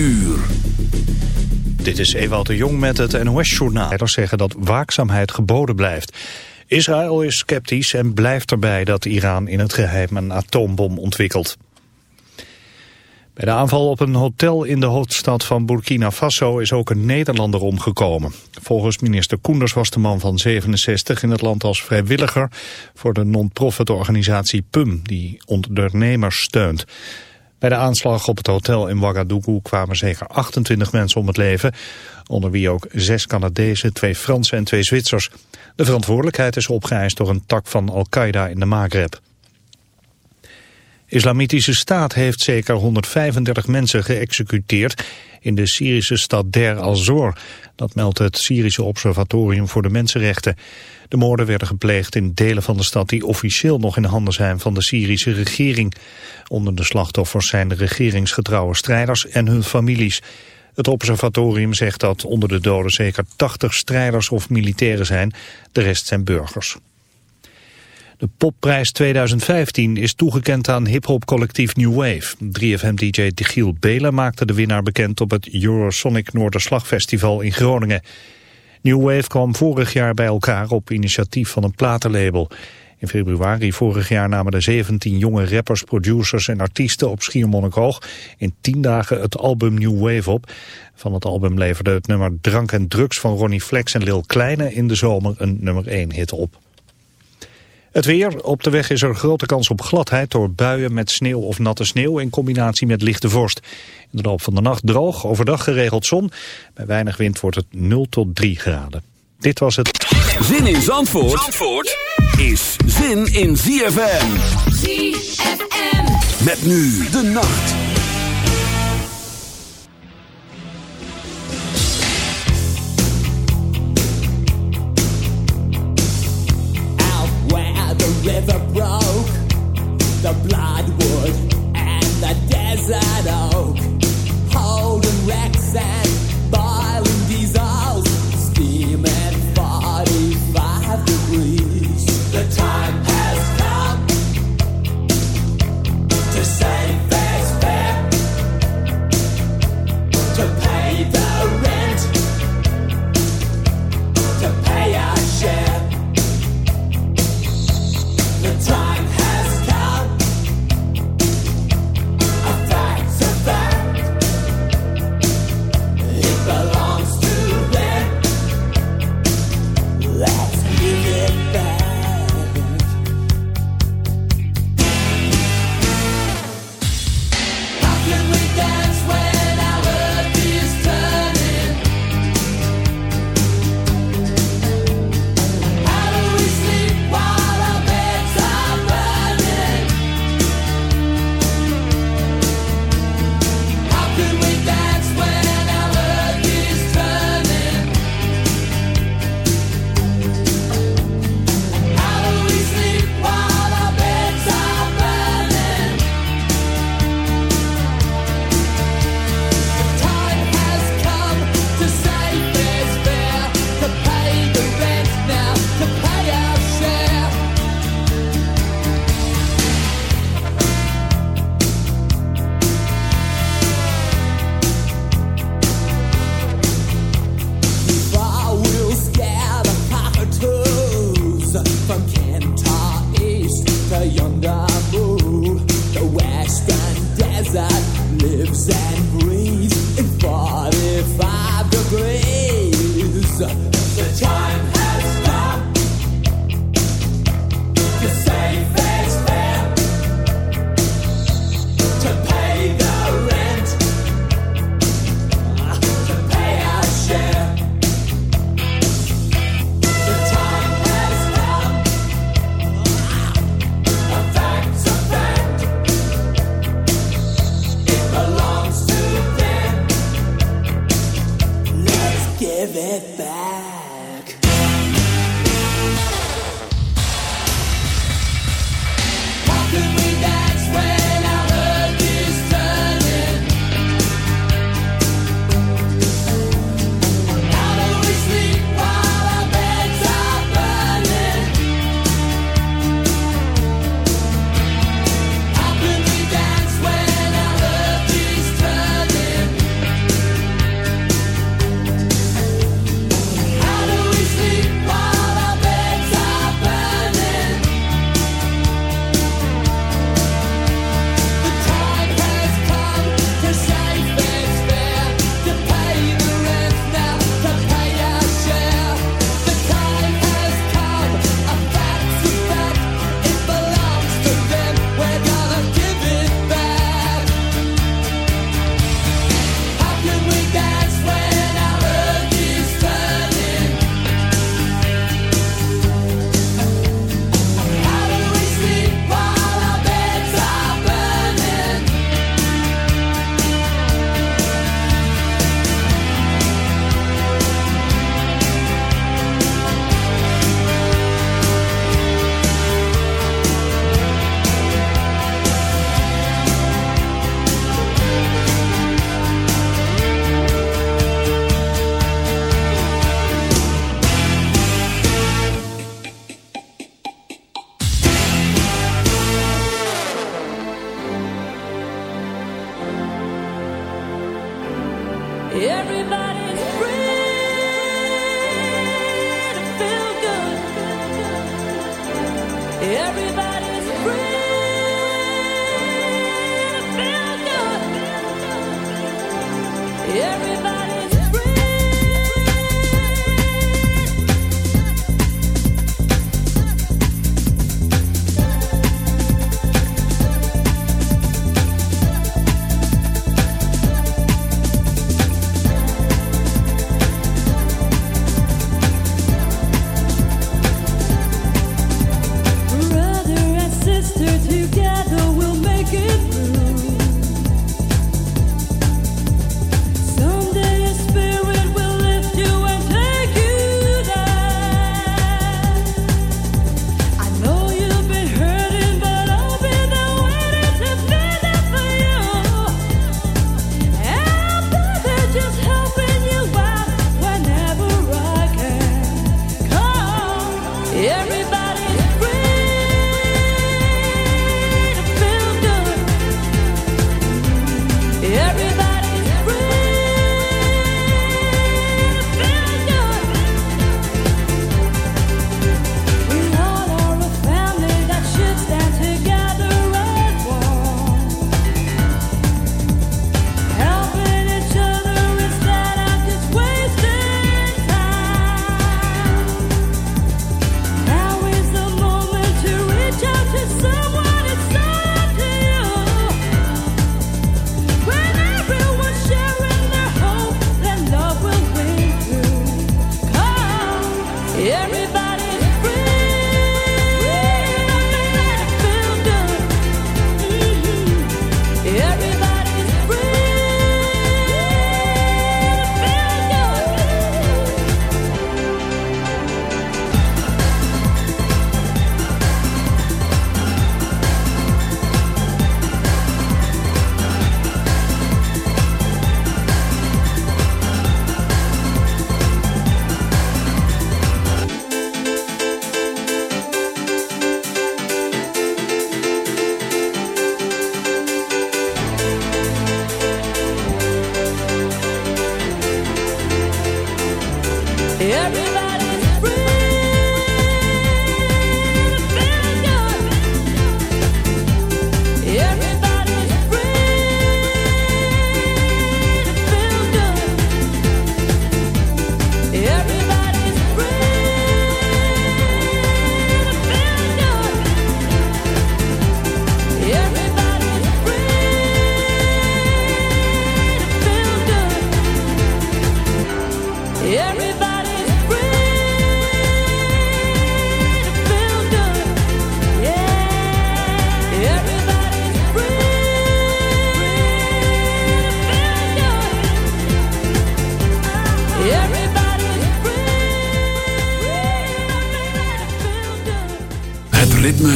uur. Dit is Ewout de Jong met het NOS-journaal. Leiders zeggen dat waakzaamheid geboden blijft. Israël is sceptisch en blijft erbij dat Iran in het geheim een atoombom ontwikkelt. Bij de aanval op een hotel in de hoofdstad van Burkina Faso is ook een Nederlander omgekomen. Volgens minister Koenders was de man van 67 in het land als vrijwilliger voor de non-profit organisatie PUM, die ondernemers steunt. Bij de aanslag op het hotel in Ouagadougou kwamen zeker 28 mensen om het leven, onder wie ook zes Canadezen, twee Fransen en twee Zwitsers. De verantwoordelijkheid is opgeëist door een tak van Al-Qaeda in de Maghreb. Islamitische Staat heeft zeker 135 mensen geëxecuteerd in de Syrische stad Der al-Zor. Dat meldt het Syrische Observatorium voor de Mensenrechten. De moorden werden gepleegd in delen van de stad die officieel nog in handen zijn van de Syrische regering. Onder de slachtoffers zijn de regeringsgetrouwe strijders en hun families. Het observatorium zegt dat onder de doden zeker 80 strijders of militairen zijn. De rest zijn burgers. De popprijs 2015 is toegekend aan hip-hop collectief New Wave. 3FM-dj Giel Belen maakte de winnaar bekend op het Eurosonic Noorderslag-festival in Groningen. New Wave kwam vorig jaar bij elkaar op initiatief van een platenlabel. In februari vorig jaar namen de 17 jonge rappers, producers en artiesten op Schiermonnikoog in 10 dagen het album New Wave op. Van het album leverde het nummer Drank en Drugs van Ronnie Flex en Lil Kleine in de zomer een nummer 1 hit op. Het weer. Op de weg is er grote kans op gladheid door buien met sneeuw of natte sneeuw in combinatie met lichte vorst. In de loop van de nacht droog, overdag geregeld zon. Bij weinig wind wordt het 0 tot 3 graden. Dit was het. Zin in Zandvoort, Zandvoort is zin in ZFM. ZFM. Met nu de nacht.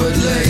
Maar proost op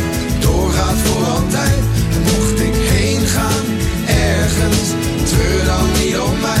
treur dan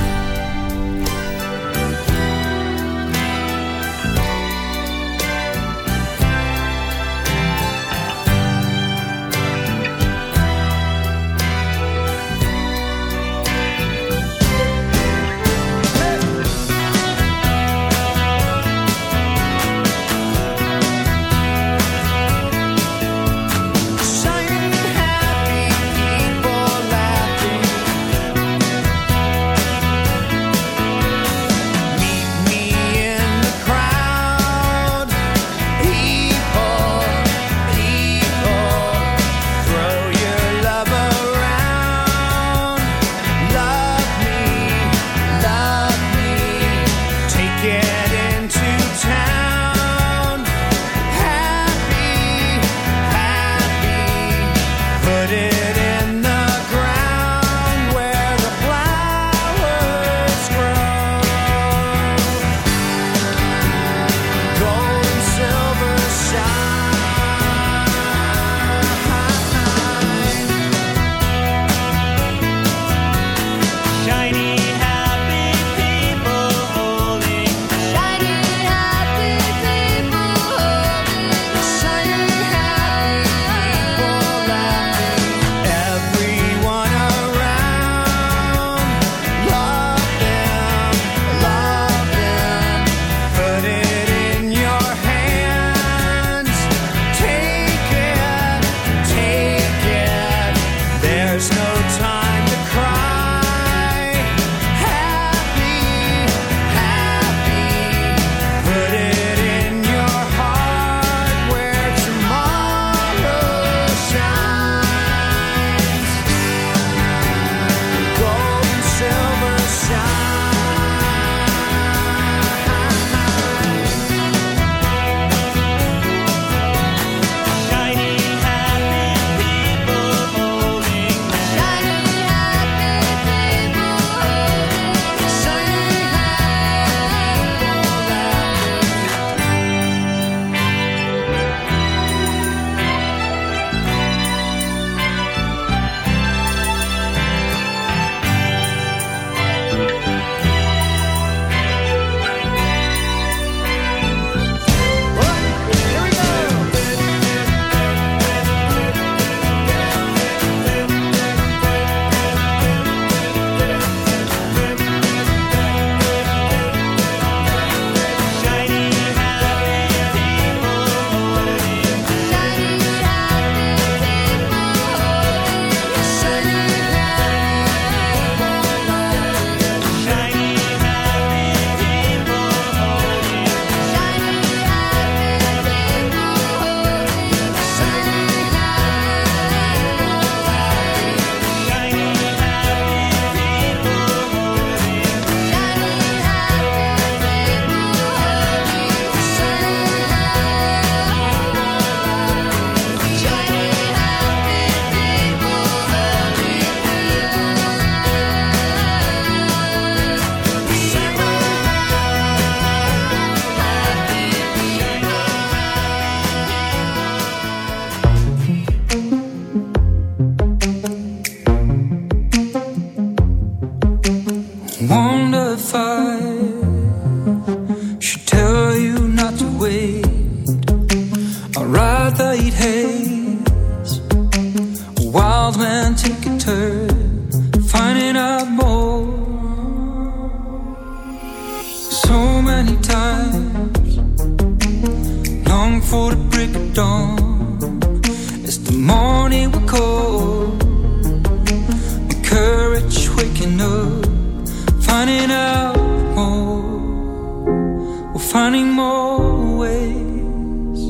Finding more ways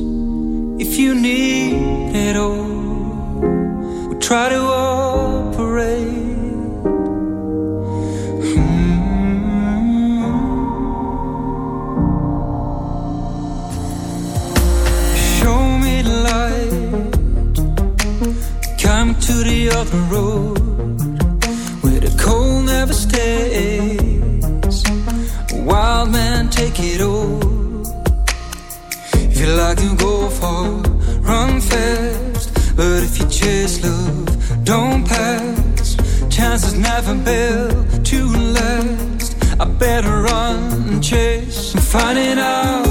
if you need it all. We try to operate. Come to the other road where the cold never stays. A wild man, take it over you go far, run fast. But if you chase love, don't pass. Chances never build to last. I better run and chase and find it out.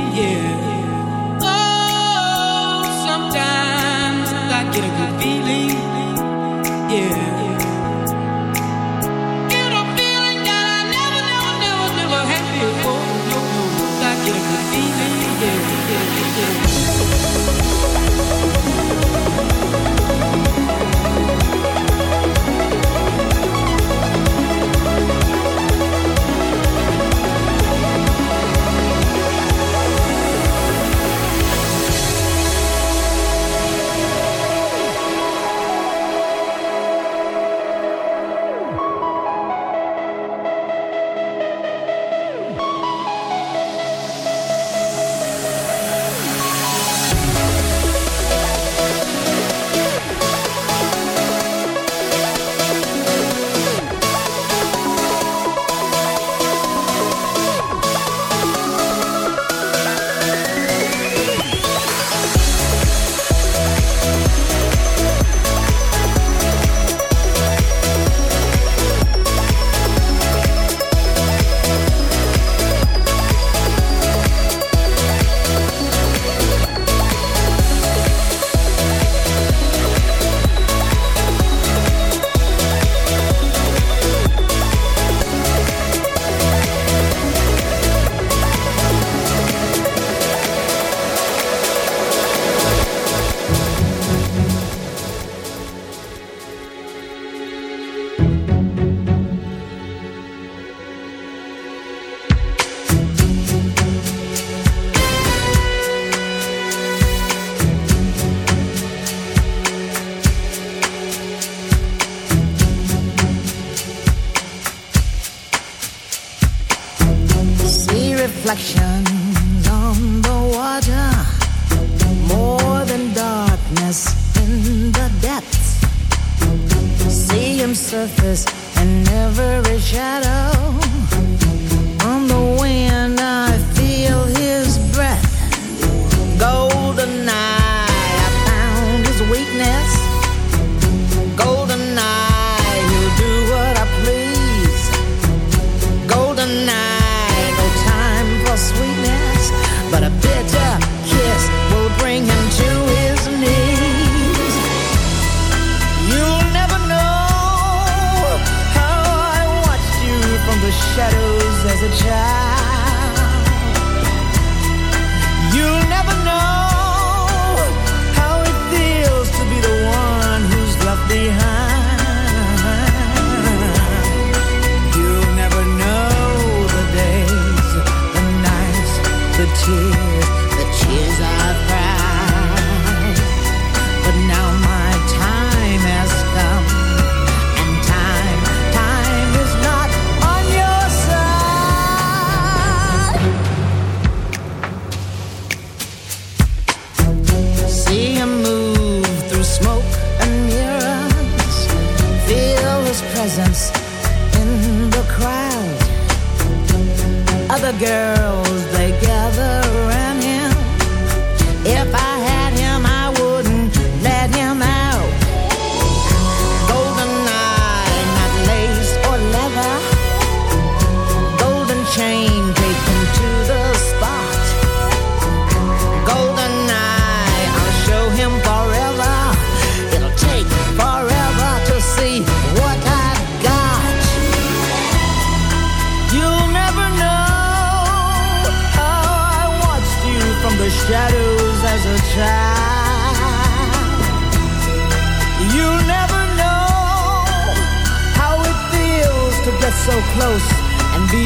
Other girls, they get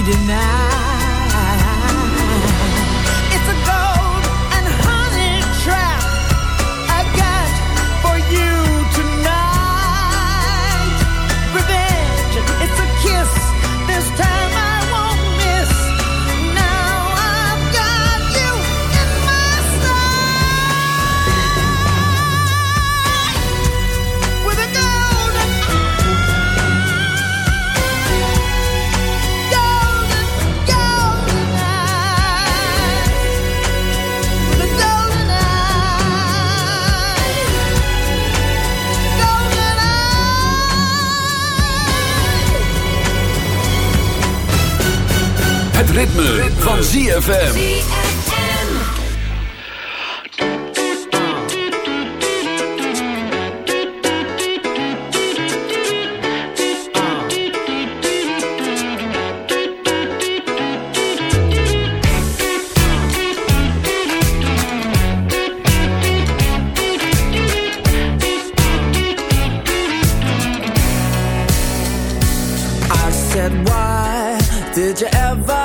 deny van ZFM. Did you ever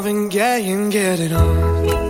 I've been gay get getting on.